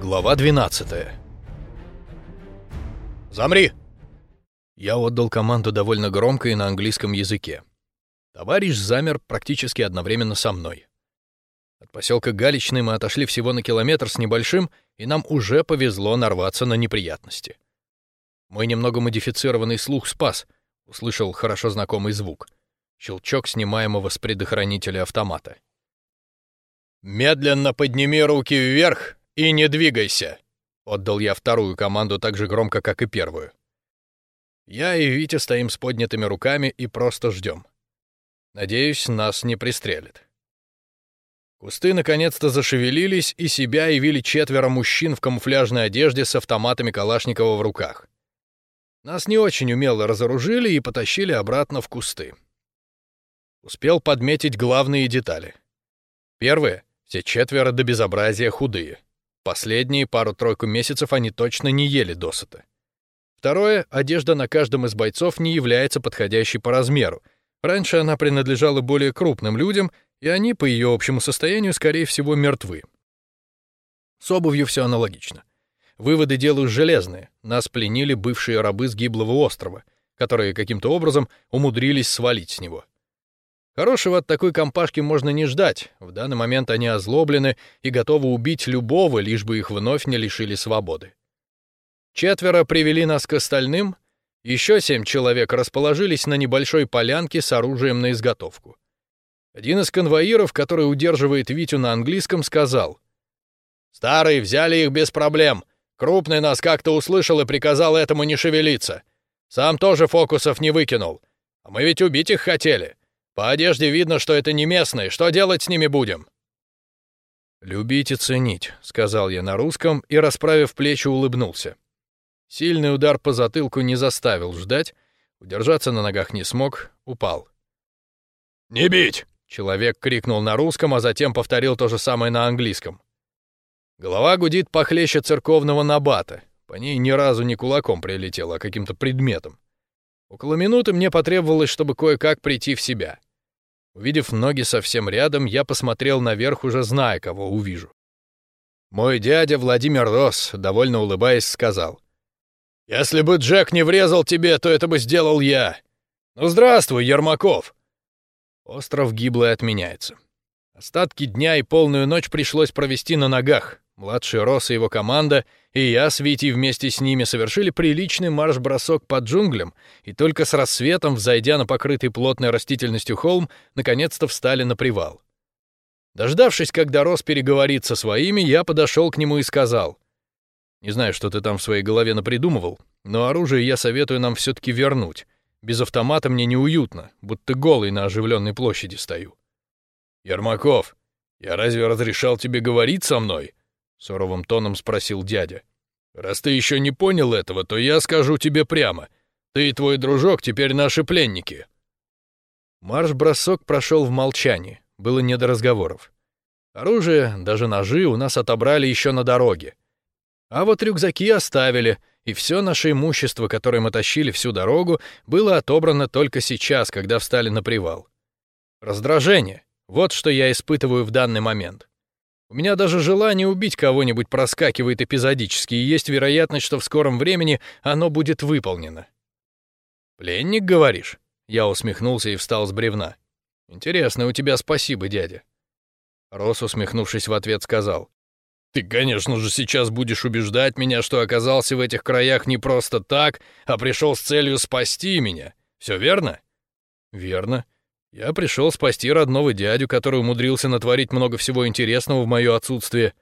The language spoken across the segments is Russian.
Глава 12 «Замри!» Я отдал команду довольно громко и на английском языке. Товарищ замер практически одновременно со мной. От поселка Галичный мы отошли всего на километр с небольшим, и нам уже повезло нарваться на неприятности. Мой немного модифицированный слух спас, услышал хорошо знакомый звук. Щелчок снимаемого с предохранителя автомата. «Медленно подними руки вверх и не двигайся!» Отдал я вторую команду так же громко, как и первую. Я и Витя стоим с поднятыми руками и просто ждем. Надеюсь, нас не пристрелят. Кусты наконец-то зашевелились, и себя явили четверо мужчин в камуфляжной одежде с автоматами Калашникова в руках. Нас не очень умело разоружили и потащили обратно в кусты. Успел подметить главные детали. Первое — все четверо до безобразия худые. Последние пару-тройку месяцев они точно не ели досыта. Второе, одежда на каждом из бойцов не является подходящей по размеру. Раньше она принадлежала более крупным людям, и они, по ее общему состоянию, скорее всего, мертвы. С обувью все аналогично. Выводы делаю железные. Нас пленили бывшие рабы с гиблого острова, которые каким-то образом умудрились свалить с него. Хорошего от такой компашки можно не ждать. В данный момент они озлоблены и готовы убить любого, лишь бы их вновь не лишили свободы. Четверо привели нас к остальным, еще семь человек расположились на небольшой полянке с оружием на изготовку. Один из конвоиров, который удерживает Витю на английском, сказал. «Старый, взяли их без проблем. Крупный нас как-то услышал и приказал этому не шевелиться. Сам тоже фокусов не выкинул. А мы ведь убить их хотели. По одежде видно, что это не местные. Что делать с ними будем?» «Любить и ценить», — сказал я на русском и, расправив плечи, улыбнулся. Сильный удар по затылку не заставил ждать, удержаться на ногах не смог, упал. «Не бить!» — человек крикнул на русском, а затем повторил то же самое на английском. Голова гудит похлеще церковного набата. По ней ни разу не кулаком прилетело, а каким-то предметом. Около минуты мне потребовалось, чтобы кое-как прийти в себя. Увидев ноги совсем рядом, я посмотрел наверх, уже зная, кого увижу. Мой дядя Владимир Рос, довольно улыбаясь, сказал. «Если бы Джек не врезал тебе, то это бы сделал я. Ну, здравствуй, Ермаков!» Остров гиблый отменяется. Остатки дня и полную ночь пришлось провести на ногах. Младший Рос и его команда, и я с Витей вместе с ними совершили приличный марш-бросок по джунглям, и только с рассветом, взойдя на покрытый плотной растительностью холм, наконец-то встали на привал. Дождавшись, когда Рос переговорит со своими, я подошел к нему и сказал. «Не знаю, что ты там в своей голове напридумывал, но оружие я советую нам все-таки вернуть. Без автомата мне неуютно, будто голый на оживленной площади стою». «Ермаков, я разве разрешал тебе говорить со мной?» — суровым тоном спросил дядя. «Раз ты еще не понял этого, то я скажу тебе прямо. Ты и твой дружок теперь наши пленники». Марш-бросок прошел в молчании, было не до разговоров. Оружие, даже ножи у нас отобрали еще на дороге. А вот рюкзаки оставили, и все наше имущество, которое мы тащили всю дорогу, было отобрано только сейчас, когда встали на привал. Раздражение — вот что я испытываю в данный момент. У меня даже желание убить кого-нибудь проскакивает эпизодически, и есть вероятность, что в скором времени оно будет выполнено. «Пленник, говоришь?» Я усмехнулся и встал с бревна. «Интересно, у тебя спасибо, дядя». Рос, усмехнувшись в ответ, сказал. «Ты, конечно же, сейчас будешь убеждать меня, что оказался в этих краях не просто так, а пришел с целью спасти меня. Все верно?» «Верно. Я пришел спасти родного дядю, который умудрился натворить много всего интересного в мое отсутствие.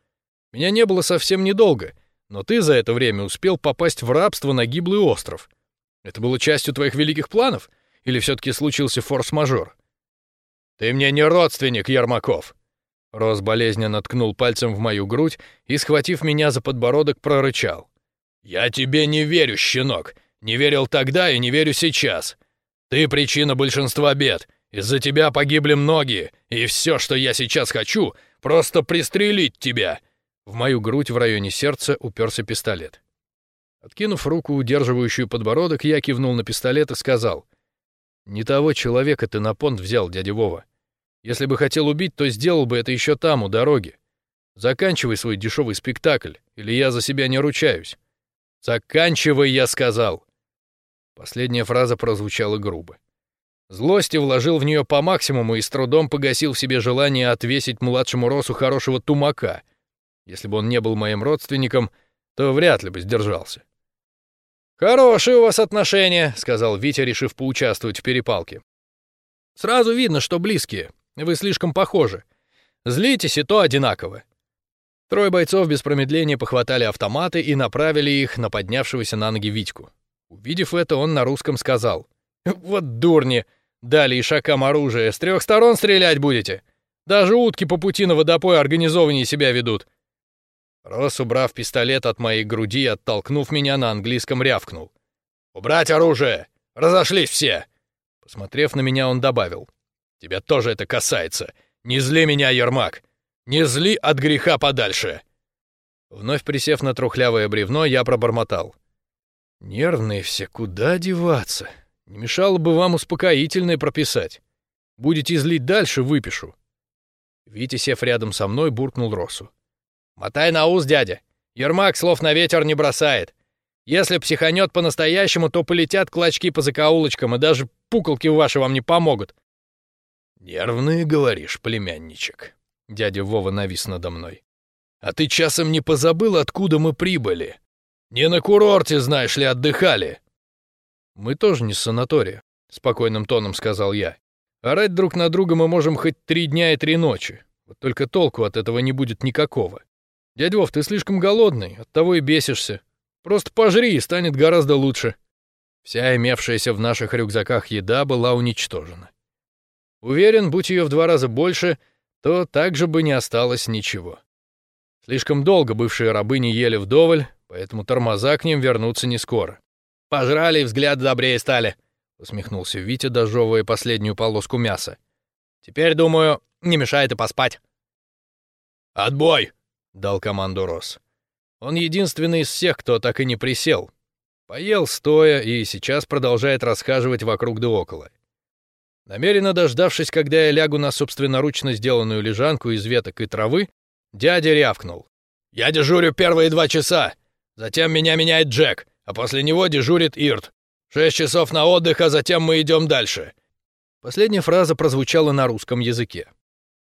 Меня не было совсем недолго, но ты за это время успел попасть в рабство на гиблый остров. Это было частью твоих великих планов? Или все-таки случился форс-мажор? Ты мне не родственник, Ермаков. Рос болезненно ткнул пальцем в мою грудь и, схватив меня за подбородок, прорычал. «Я тебе не верю, щенок. Не верил тогда и не верю сейчас. Ты причина большинства бед. Из-за тебя погибли многие, и все, что я сейчас хочу, просто пристрелить тебя!» В мою грудь в районе сердца уперся пистолет. Откинув руку, удерживающую подбородок, я кивнул на пистолет и сказал. «Не того человека ты на понт взял, дядя Вова. Если бы хотел убить, то сделал бы это еще там, у дороги. Заканчивай свой дешевый спектакль, или я за себя не ручаюсь. Заканчивай, я сказал. Последняя фраза прозвучала грубо. Злости вложил в нее по максимуму и с трудом погасил в себе желание отвесить младшему Росу хорошего тумака. Если бы он не был моим родственником, то вряд ли бы сдержался. «Хорошие у вас отношения», — сказал Витя, решив поучаствовать в перепалке. «Сразу видно, что близкие. Вы слишком похожи. Злитесь, и то одинаково». Трое бойцов без промедления похватали автоматы и направили их на поднявшегося на ноги Витьку. Увидев это, он на русском сказал. «Вот дурни! Дали ишакам оружие. С трех сторон стрелять будете. Даже утки по пути на водопой организованнее себя ведут. Рос, убрав пистолет от моей груди оттолкнув меня на английском, рявкнул. «Убрать оружие! Разошлись все!» Посмотрев на меня, он добавил. «Тебя тоже это касается. Не зли меня, Ермак! Не зли от греха подальше!» Вновь присев на трухлявое бревно, я пробормотал. «Нервные все, куда деваться? Не мешало бы вам успокоительное прописать. Будете злить дальше, выпишу». Витя, сев рядом со мной, буркнул Росу. «Мотай на ус, дядя. Ермак слов на ветер не бросает. Если психанет по-настоящему, то полетят клочки по закоулочкам, и даже пуколки ваши вам не помогут». «Нервные, говоришь, племянничек?» Дядя Вова навис надо мной. «А ты часом не позабыл, откуда мы прибыли? Не на курорте, знаешь ли, отдыхали?» «Мы тоже не санатория», — спокойным тоном сказал я. «Орать друг на друга мы можем хоть три дня и три ночи. Вот только толку от этого не будет никакого. «Дядь Вов, ты слишком голодный, оттого и бесишься. Просто пожри, и станет гораздо лучше». Вся имевшаяся в наших рюкзаках еда была уничтожена. Уверен, будь ее в два раза больше, то также бы не осталось ничего. Слишком долго бывшие рабы не ели вдоволь, поэтому тормоза к ним вернутся не скоро. «Пожрали, взгляд добрее стали», — усмехнулся Витя, дожевывая последнюю полоску мяса. «Теперь, думаю, не мешает и поспать». «Отбой!» дал команду Рос. Он единственный из всех, кто так и не присел. Поел стоя и сейчас продолжает расхаживать вокруг да около. Намеренно дождавшись, когда я лягу на собственноручно сделанную лежанку из веток и травы, дядя рявкнул. «Я дежурю первые два часа, затем меня меняет Джек, а после него дежурит Ирт. Шесть часов на отдых, а затем мы идем дальше». Последняя фраза прозвучала на русском языке.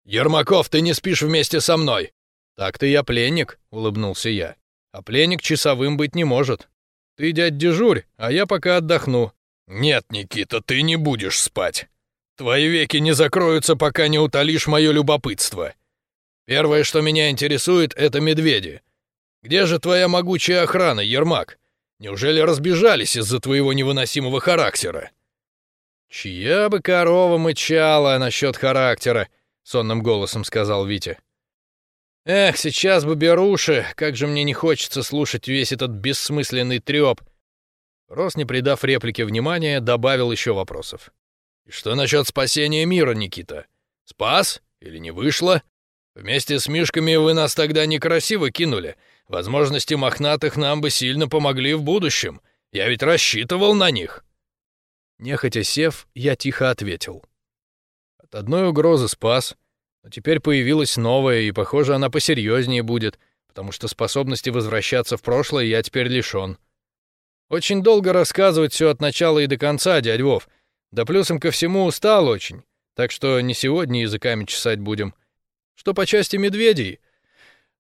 «Ермаков, ты не спишь вместе со мной. «Так-то я пленник», — улыбнулся я. «А пленник часовым быть не может. Ты, дядь, дежурь, а я пока отдохну». «Нет, Никита, ты не будешь спать. Твои веки не закроются, пока не утолишь мое любопытство. Первое, что меня интересует, — это медведи. Где же твоя могучая охрана, Ермак? Неужели разбежались из-за твоего невыносимого характера?» «Чья бы корова мычала насчет характера?» — сонным голосом сказал Витя. Эх, сейчас бы беруши, как же мне не хочется слушать весь этот бессмысленный трёп. Рос, не придав реплике внимания, добавил еще вопросов. И что насчет спасения мира, Никита? Спас или не вышло? Вместе с мишками вы нас тогда некрасиво кинули. Возможности мохнатых нам бы сильно помогли в будущем. Я ведь рассчитывал на них. Нехотя сев, я тихо ответил. От одной угрозы спас — но теперь появилась новая, и, похоже, она посерьезнее будет, потому что способности возвращаться в прошлое я теперь лишён. Очень долго рассказывать все от начала и до конца, дядь Вов. Да плюсом ко всему устал очень, так что не сегодня языками чесать будем. Что по части медведей,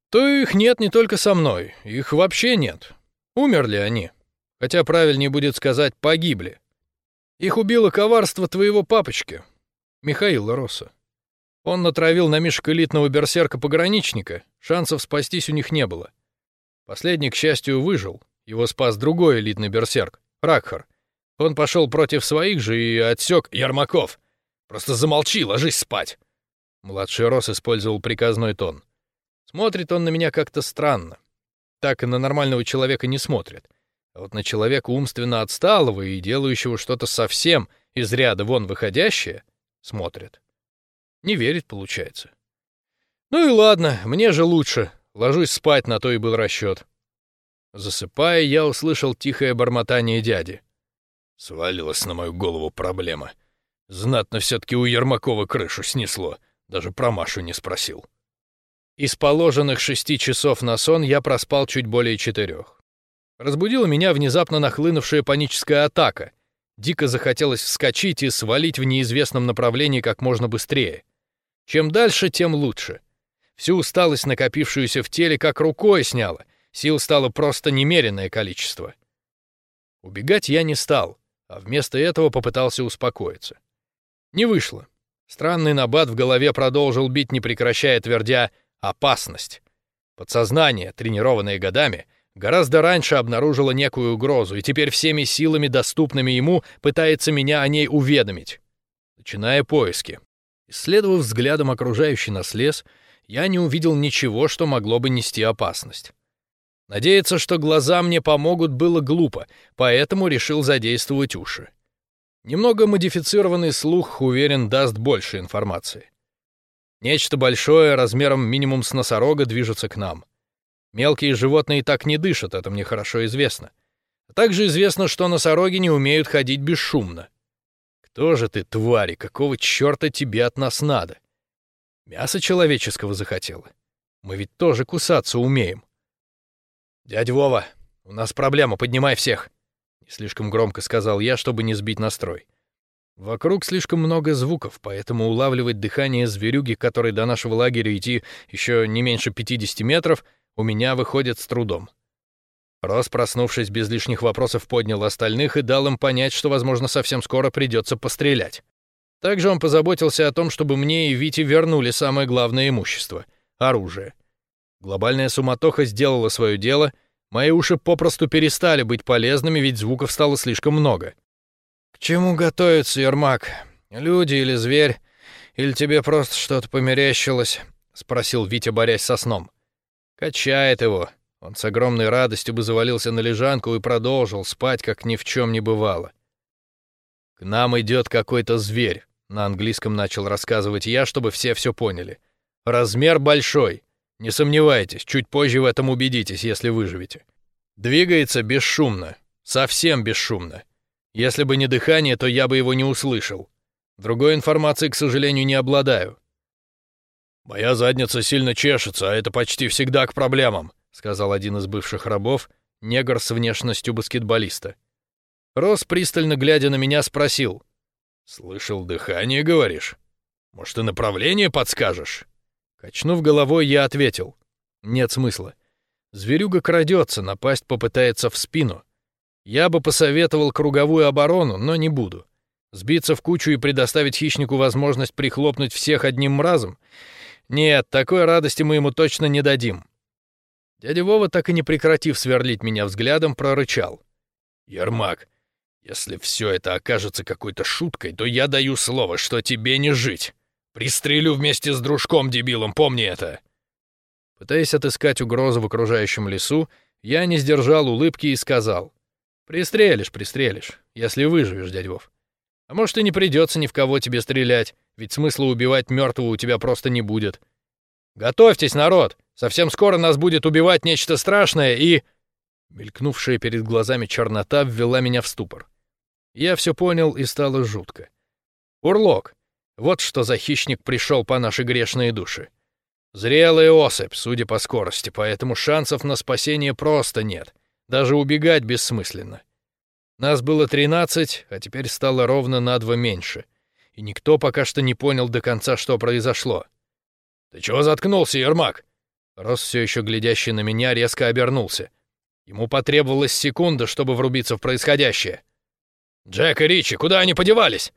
то их нет не только со мной, их вообще нет. Умерли они. Хотя правильнее будет сказать «погибли». Их убило коварство твоего папочки, Михаила Росса. Он натравил на Мишек элитного берсерка-пограничника, шансов спастись у них не было. Последний, к счастью, выжил. Его спас другой элитный берсерк, Ракхар. Он пошел против своих же и отсек Ермаков. Просто замолчи, ложись спать. Младший Рос использовал приказной тон. Смотрит он на меня как-то странно. Так и на нормального человека не смотрит. А вот на человека умственно отсталого и делающего что-то совсем из ряда вон выходящее смотрит. Не верит, получается. Ну и ладно, мне же лучше. Ложусь спать, на то и был расчет. Засыпая, я услышал тихое бормотание дяди. Свалилась на мою голову проблема. Знатно все-таки у Ермакова крышу снесло. Даже про Машу не спросил. Из положенных шести часов на сон я проспал чуть более четырех. Разбудила меня внезапно нахлынувшая паническая атака. Дико захотелось вскочить и свалить в неизвестном направлении как можно быстрее. Чем дальше, тем лучше. Всю усталость, накопившуюся в теле, как рукой сняло. Сил стало просто немеренное количество. Убегать я не стал, а вместо этого попытался успокоиться. Не вышло. Странный набат в голове продолжил бить, не прекращая, твердя «опасность». Подсознание, тренированное годами, гораздо раньше обнаружило некую угрозу, и теперь всеми силами, доступными ему, пытается меня о ней уведомить. Начиная поиски. Исследовав взглядом окружающий нас лес, я не увидел ничего, что могло бы нести опасность. Надеяться, что глаза мне помогут, было глупо, поэтому решил задействовать уши. Немного модифицированный слух, уверен, даст больше информации. Нечто большое, размером минимум с носорога, движется к нам. Мелкие животные так не дышат, это мне хорошо известно. А также известно, что носороги не умеют ходить бесшумно. Кто же ты, твари, какого черта тебе от нас надо? Мясо человеческого захотела. Мы ведь тоже кусаться умеем. Дядя Вова, у нас проблема, поднимай всех. Не слишком громко сказал я, чтобы не сбить настрой. Вокруг слишком много звуков, поэтому улавливать дыхание зверюги, которой до нашего лагеря идти еще не меньше 50 метров, у меня выходит с трудом. Рос, проснувшись без лишних вопросов, поднял остальных и дал им понять, что, возможно, совсем скоро придется пострелять. Также он позаботился о том, чтобы мне и Вите вернули самое главное имущество — оружие. Глобальная суматоха сделала свое дело, мои уши попросту перестали быть полезными, ведь звуков стало слишком много. «К чему готовиться, Ермак? Люди или зверь? Или тебе просто что-то померещилось?» — спросил Витя, борясь со сном. «Качает его». Он с огромной радостью бы завалился на лежанку и продолжил спать, как ни в чем не бывало. «К нам идет какой-то зверь. На английском начал рассказывать я, чтобы все все поняли. Размер большой. Не сомневайтесь, чуть позже в этом убедитесь, если выживете. Двигается бесшумно, совсем бесшумно. Если бы не дыхание, то я бы его не услышал. Другой информации, к сожалению, не обладаю. Моя задница сильно чешется, а это почти всегда к проблемам, сказал один из бывших рабов, негр с внешностью баскетболиста. Рос, пристально глядя на меня, спросил: «Слышал дыхание, говоришь? Может, и направление подскажешь?» Качнув головой, я ответил. «Нет смысла. Зверюга крадется, напасть попытается в спину. Я бы посоветовал круговую оборону, но не буду. Сбиться в кучу и предоставить хищнику возможность прихлопнуть всех одним разом? Нет, такой радости мы ему точно не дадим». Дядя Вова, так и не прекратив сверлить меня взглядом, прорычал. «Ермак, если все это окажется какой-то шуткой, то я даю слово, что тебе не жить. Пристрелю вместе с дружком-дебилом, помни это!» Пытаясь отыскать угрозу в окружающем лесу, я не сдержал улыбки и сказал. «Пристрелишь, пристрелишь, если выживешь, дядь Вов. А может, и не придется ни в кого тебе стрелять, ведь смысла убивать мертвого у тебя просто не будет. Готовьтесь, народ! Совсем скоро нас будет убивать нечто страшное и...» Мелькнувшая перед глазами чернота ввела меня в ступор. Я все понял, и стало жутко. Урлок. Вот что за хищник пришел по нашей грешной душе. Зрелая особь, судя по скорости, поэтому шансов на спасение просто нет. Даже убегать бессмысленно. Нас было тринадцать, а теперь стало ровно на два меньше. И никто пока что не понял до конца, что произошло. «Ты чего заткнулся, Ермак?» Рос, все еще глядящий на меня, резко обернулся. Ему потребовалась секунда, чтобы врубиться в происходящее. «Джек и Ричи, куда они подевались?»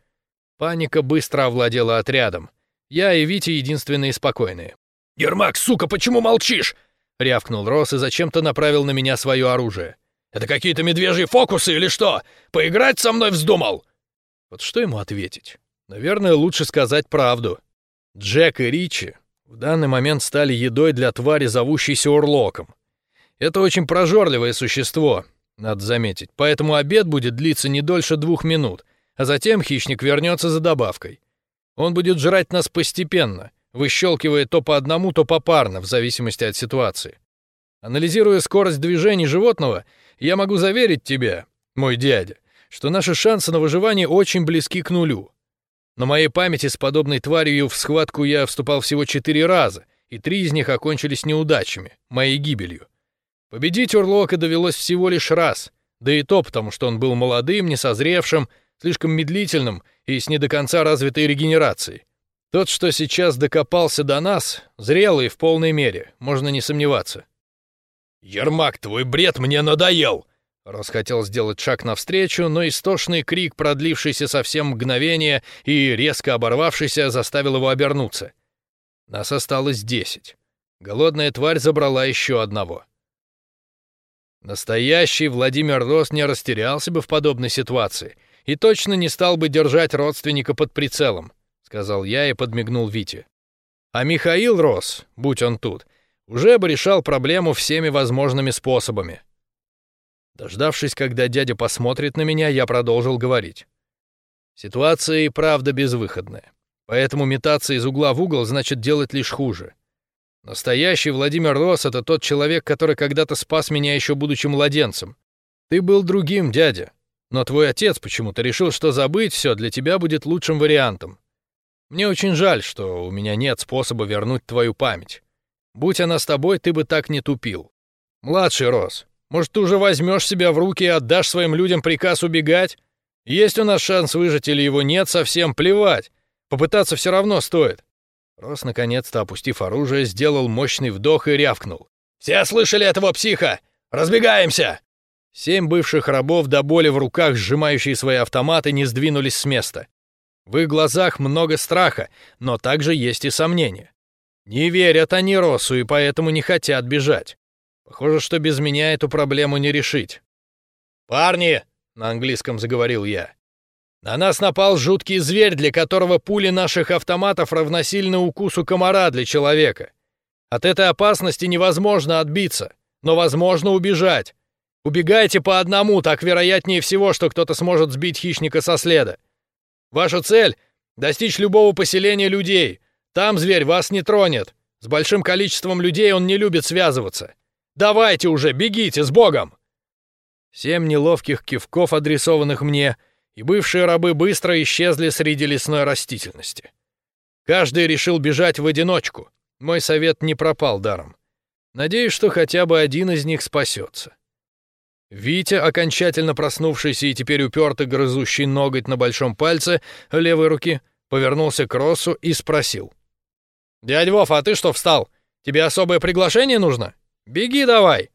Паника быстро овладела отрядом. Я и Витя единственные спокойные. «Ермак, сука, почему молчишь?» — рявкнул Рос и зачем-то направил на меня свое оружие. «Это какие-то медвежьи фокусы или что? Поиграть со мной вздумал?» Вот что ему ответить? Наверное, лучше сказать правду. Джек и Ричи в данный момент стали едой для твари, зовущейся Урлоком. Это очень прожорливое существо, надо заметить, поэтому обед будет длиться не дольше двух минут, а затем хищник вернется за добавкой. Он будет жрать нас постепенно, выщелкивая то по одному, то попарно, в зависимости от ситуации. Анализируя скорость движений животного, я могу заверить тебя, мой дядя, что наши шансы на выживание очень близки к нулю. На моей памяти с подобной тварью в схватку я вступал всего четыре раза, и три из них окончились неудачами, моей гибелью. Победить Урлока довелось всего лишь раз, да и то потому, что он был молодым, несозревшим, слишком медлительным и с не до конца развитой регенерацией. Тот, что сейчас докопался до нас, зрелый в полной мере, можно не сомневаться. «Ермак, твой бред мне надоел!» Рос хотел сделать шаг навстречу, но истошный крик, продлившийся совсем мгновение и резко оборвавшийся, заставил его обернуться. Нас осталось десять. Голодная тварь забрала еще одного. Настоящий Владимир Рос не растерялся бы в подобной ситуации и точно не стал бы держать родственника под прицелом, сказал я и подмигнул Вите. А Михаил Рос, будь он тут, уже бы решал проблему всеми возможными способами. Дождавшись, когда дядя посмотрит на меня, я продолжил говорить. Ситуация и правда безвыходная. Поэтому метаться из угла в угол значит делать лишь хуже. Настоящий Владимир Рос — это тот человек, который когда-то спас меня еще будучи младенцем. Ты был другим, дядя. Но твой отец почему-то решил, что забыть все для тебя будет лучшим вариантом. Мне очень жаль, что у меня нет способа вернуть твою память. Будь она с тобой, ты бы так не тупил. Младший Рос, может, ты уже возьмешь себя в руки и отдашь своим людям приказ убегать? Есть у нас шанс выжить или его нет, совсем плевать. Попытаться все равно стоит. Рос, наконец-то, опустив оружие, сделал мощный вдох и рявкнул. «Все слышали этого психа? Разбегаемся!» Семь бывших рабов до боли в руках, сжимающие свои автоматы, не сдвинулись с места. В их глазах много страха, но также есть и сомнения. Не верят они Росу и поэтому не хотят бежать. Похоже, что без меня эту проблему не решить. «Парни!» — на английском заговорил я. «На нас напал жуткий зверь, для которого пули наших автоматов равносильны укусу комара для человека. От этой опасности невозможно отбиться, но возможно убежать. Убегайте по одному, так вероятнее всего, что кто-то сможет сбить хищника со следа. Ваша цель — достичь любого поселения людей. Там зверь вас не тронет. С большим количеством людей он не любит связываться. Давайте уже, бегите, с Богом!» Семь неловких кивков, адресованных мне, и бывшие рабы быстро исчезли среди лесной растительности. Каждый решил бежать в одиночку. Мой совет не пропал даром. Надеюсь, что хотя бы один из них спасется. Витя, окончательно проснувшийся и теперь упертый грызущий ноготь на большом пальце левой руки, повернулся к Россу и спросил. «Дядь Вов, а ты что встал? Тебе особое приглашение нужно?» Беги давай!»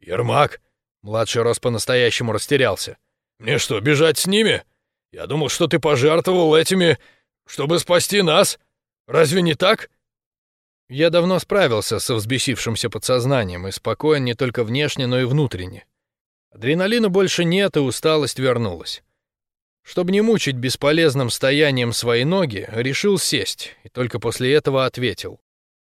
«Ермак!» — младший Рос по-настоящему растерялся. «Мне что, бежать с ними? Я думал, что ты пожертвовал этими, чтобы спасти нас. Разве не так?» Я давно справился со взбесившимся подсознанием и спокоен не только внешне, но и внутренне. Адреналина больше нет, и усталость вернулась. Чтобы не мучить бесполезным стоянием свои ноги, решил сесть, и только после этого ответил.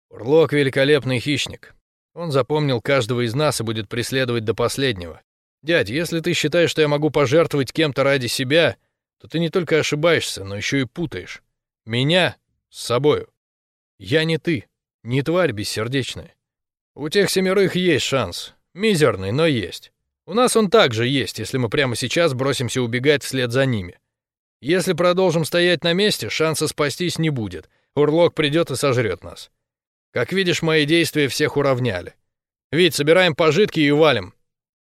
Урлок — великолепный хищник. Он запомнил каждого из нас и будет преследовать до последнего. Дядь, если ты считаешь, что я могу пожертвовать кем-то ради себя, то ты не только ошибаешься, но еще и путаешь. Меня с собою. Я не ты, не тварь бессердечная. У тех семерых есть шанс. Мизерный, но есть. У нас он также есть, если мы прямо сейчас бросимся убегать вслед за ними. Если продолжим стоять на месте, шанса спастись не будет. Урлок придет и сожрет нас. Как видишь, мои действия всех уравняли. Вить, собираем пожитки и валим.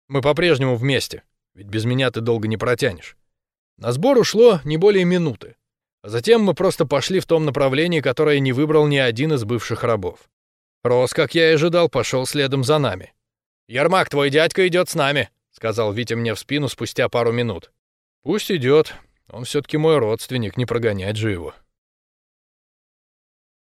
Мы по-прежнему вместе, ведь без меня ты долго не протянешь. На сбор ушло не более минуты. А затем мы просто пошли в том направлении, которое не выбрал ни один из бывших рабов. Рос, как я и ожидал, пошел следом за нами. «Ермак, твой дядька идет с нами», — сказал Витя мне в спину спустя пару минут. «Пусть идет. Он все-таки мой родственник, не прогонять же его».